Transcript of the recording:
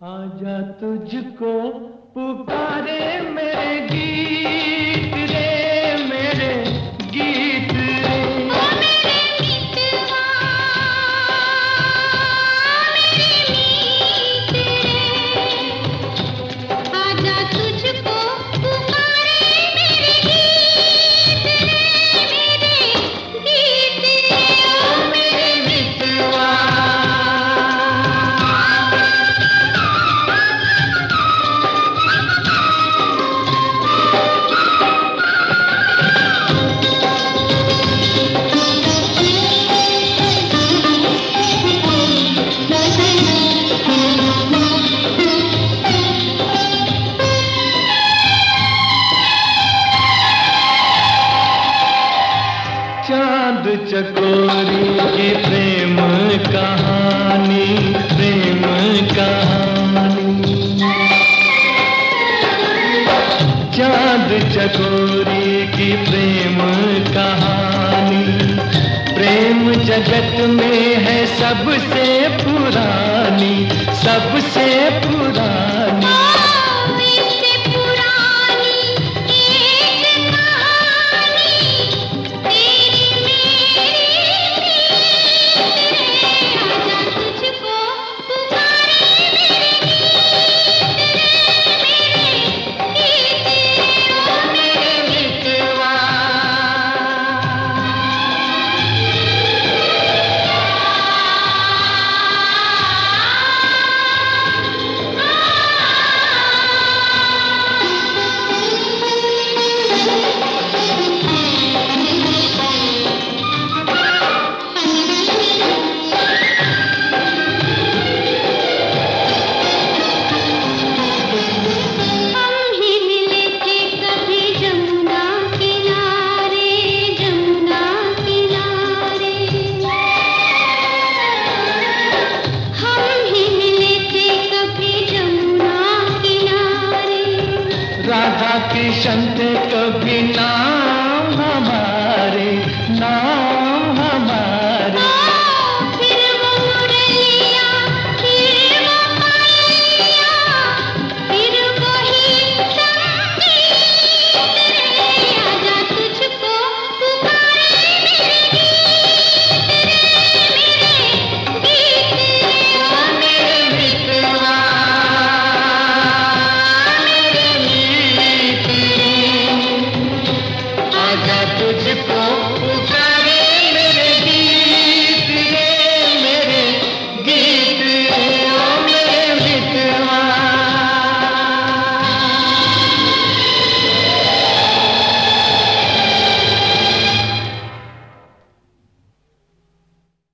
आजा तुझको पुकारे मेरे गीत। चाँद चकोरी की प्रेम कहानी प्रेम कहानी। चाँद चकोरी की प्रेम कहानी, प्रेम जगत में है सबसे पुरानी, सबसे राधा कृष्ण थे कभी ना तुझको